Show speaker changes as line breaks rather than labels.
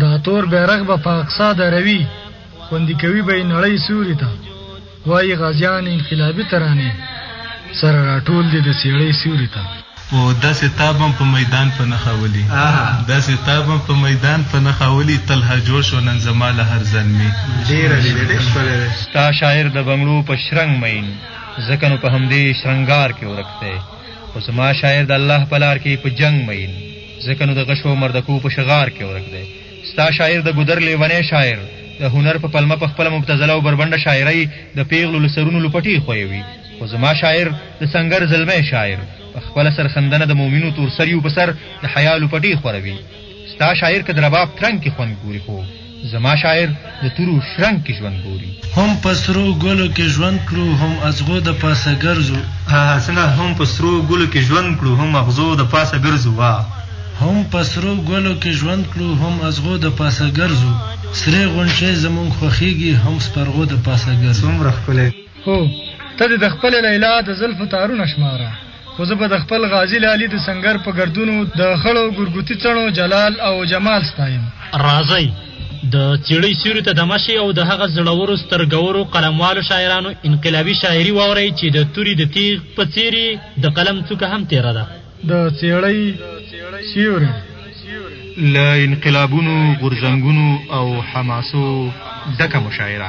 دا تور بیرغ به په اقصا دروي خوندي کوي به نړۍ سوري ته وایي غازیان انقلابي ترانې سره راټول دي د سیړۍ سوري ته
او دا ستاب هم په میدان په نخاولي دا ستاب هم په میدان په نخاولي تل ها جوړ شو نن زما له هر زلمي ډیر ډیر
ستا شاعر د بنگلو په شرنګ مین ځکه نو په همدې شرنګار کې ورکته خو زما شاعر د الله په لار کې په جنګ مین ځکه نو د غشو مردکو په شغار کې ورک دی ستا شاعر د ګودر لیونی شاعر د هنر په پلمه په خپله مبتزله او بربنډه شاعرۍ د پیغلو له سرونو لپټې خویوي خو زما شاعر د سنګر زلمی شاعر په خپله سرخندنه د مؤمنو تورسریو په سر د حیا لپټې خوروي ستا شاعر که د رباب ترنګ کې خوند ګوري خو زما شاعر د تورو شرنګ کې ژوند ګوري
هم په سرو ګلو کې ژوند کړو هم ازغو د پاسه ګرځو
څنګه هم په سرو ګلو کې ژوند کړو هم ازغو د پاسه ګرځو وا
هم په سرو ګلو کې ژوند کړو هم ازغو د پاسه ګرځو سرې غونچې زمونږ خوښیږي هم سپرغو د پاسه ګرځو
څومره ښکلی
هو ته د خپل لیلا د زلفو تارونه شماره خو زه به د خپل غازي لالي د سنګر په ګردونو د خړو ګرګوتي څڼو جلال او جمال ستایم
راځئ د څېړۍ سیوري ته دمه شي او د هغه زړورو سترګورو قلموالو شاعرانو انقلابي شاعري واورئ چې د توري د تیغ په څېر د قلم څوکه هم تېره ده
د څېړۍ سیوری
له انقلابونو غورځنګونو او حماسو ډکه مشاعره